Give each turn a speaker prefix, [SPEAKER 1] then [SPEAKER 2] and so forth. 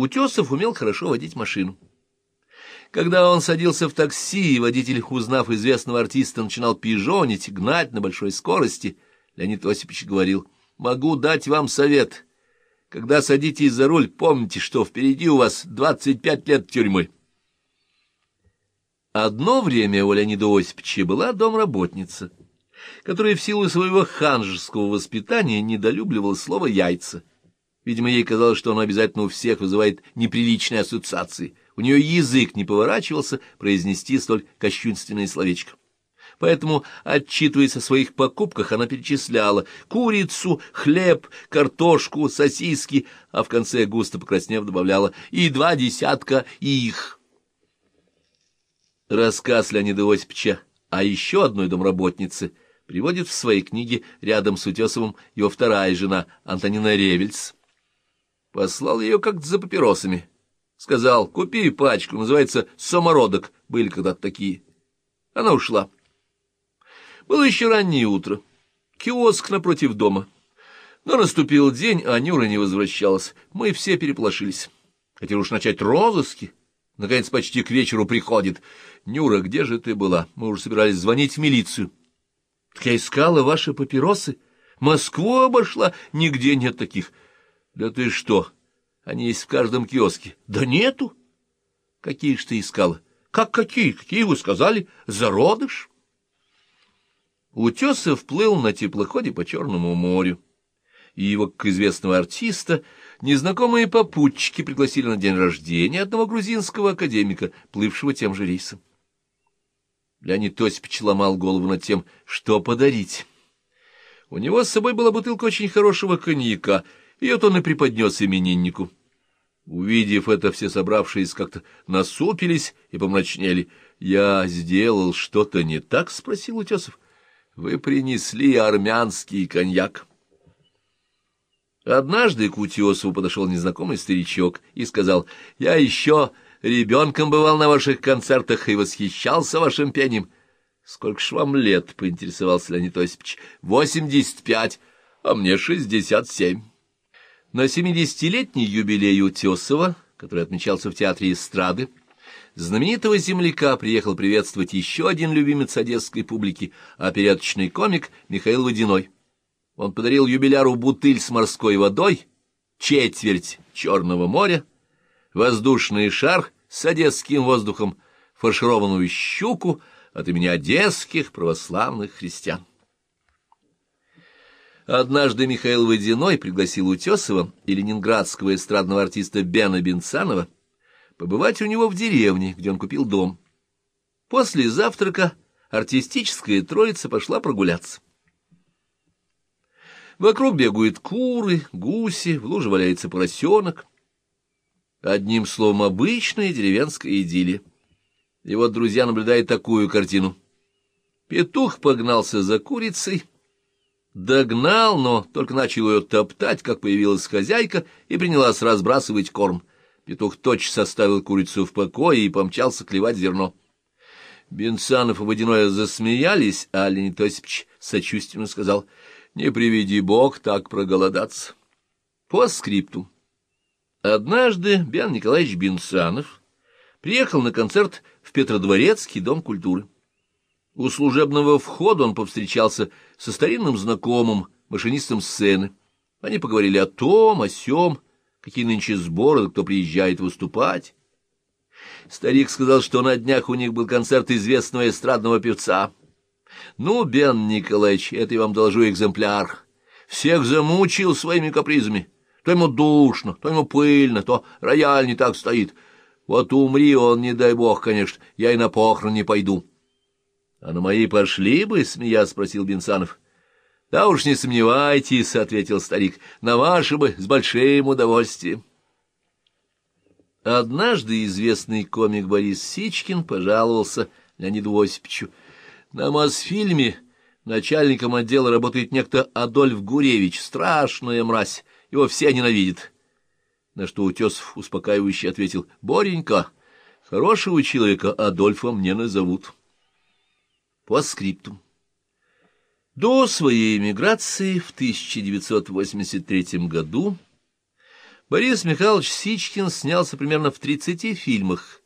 [SPEAKER 1] Утесов умел хорошо водить машину. Когда он садился в такси, и водитель, узнав известного артиста, начинал пижонить, гнать на большой скорости, Леонид Осипович говорил, «Могу дать вам совет. Когда садитесь за руль, помните, что впереди у вас 25 лет тюрьмы». Одно время у Леонида Осиповича была домработница, которая в силу своего ханжеского воспитания недолюбливала слово «яйца». Видимо, ей казалось, что оно обязательно у всех вызывает неприличные ассоциации. У нее язык не поворачивался произнести столь кощунственное словечко. Поэтому, отчитываясь о своих покупках, она перечисляла курицу, хлеб, картошку, сосиски, а в конце, густо покраснев, добавляла «и два десятка их». Рассказ Леонида Осиповича о еще одной домработнице приводит в своей книге рядом с Утесовым его вторая жена Антонина Ревельс. Послал ее как-то за папиросами. Сказал, купи пачку, называется «Самородок», были когда-то такие. Она ушла. Было еще раннее утро. Киоск напротив дома. Но наступил день, а Нюра не возвращалась. Мы все переполошились. Хотели уж начать розыски. Наконец, почти к вечеру приходит. «Нюра, где же ты была? Мы уже собирались звонить в милицию». «Так я искала ваши папиросы. Москву обошла. Нигде нет таких». «Да ты что? Они есть в каждом киоске». «Да нету». «Какие ж ты искала?» «Как какие? Какие вы сказали? Зародыш?» Утесов плыл на теплоходе по Черному морю и его, как известного артиста, незнакомые попутчики пригласили на день рождения одного грузинского академика, плывшего тем же рейсом. Леонид Осипович ломал голову над тем, что подарить. У него с собой была бутылка очень хорошего коньяка, вот он и преподнес имениннику. Увидев это, все собравшиеся как-то насупились и помрачнели. «Я сделал что-то не так?» — спросил Утесов. «Вы принесли армянский коньяк». Однажды к Утесову подошел незнакомый старичок и сказал, «Я еще ребенком бывал на ваших концертах и восхищался вашим пением». «Сколько ж вам лет?» — поинтересовался Леонид Осипович. «Восемьдесят пять, а мне шестьдесят семь». На семидесятилетний юбилей Утесова, который отмечался в Театре эстрады, знаменитого земляка приехал приветствовать еще один любимец одесской публики, опереточный комик Михаил Водяной. Он подарил юбиляру бутыль с морской водой, четверть Черного моря, воздушный шар с одесским воздухом, фаршированную щуку от имени одесских православных христиан. Однажды Михаил Водяной пригласил Утесова и ленинградского эстрадного артиста Бена Бенцанова побывать у него в деревне, где он купил дом. После завтрака артистическая троица пошла прогуляться. Вокруг бегают куры, гуси, в луже валяется поросенок. Одним словом, обычная деревенская идиллия. И вот друзья наблюдают такую картину. Петух погнался за курицей, догнал, но только начал ее топтать, как появилась хозяйка, и принялась разбрасывать корм. Петух тотчас оставил курицу в покое и помчался клевать зерно. Бенцанов и Водяное засмеялись, а Леонид Осипович сочувственно сказал — не приведи бог так проголодаться. По скрипту. Однажды Бен Николаевич Бенсанов приехал на концерт в Петродворецкий дом культуры. У служебного входа он повстречался со старинным знакомым, машинистом сцены. Они поговорили о том, о сём, какие нынче сборы, кто приезжает выступать. Старик сказал, что на днях у них был концерт известного эстрадного певца — ну, Бен Николаевич, это я вам доложу экземпляр. Всех замучил своими капризами. То ему душно, то ему пыльно, то рояль не так стоит. Вот умри он, не дай бог, конечно, я и на похорон не пойду. — А на мои пошли бы? — смея спросил Бенсанов. — Да уж не сомневайтесь, — ответил старик, — на ваши бы с большим удовольствием. Однажды известный комик Борис Сичкин пожаловался Леониду Осиповичу. На Мосфильме начальником отдела работает некто Адольф Гуревич, страшная мразь, его все ненавидят. На что Утесов успокаивающе ответил, «Боренька, хорошего человека Адольфом не назовут». По скрипту. До своей эмиграции в 1983 году Борис Михайлович Сичкин снялся примерно в 30 фильмах,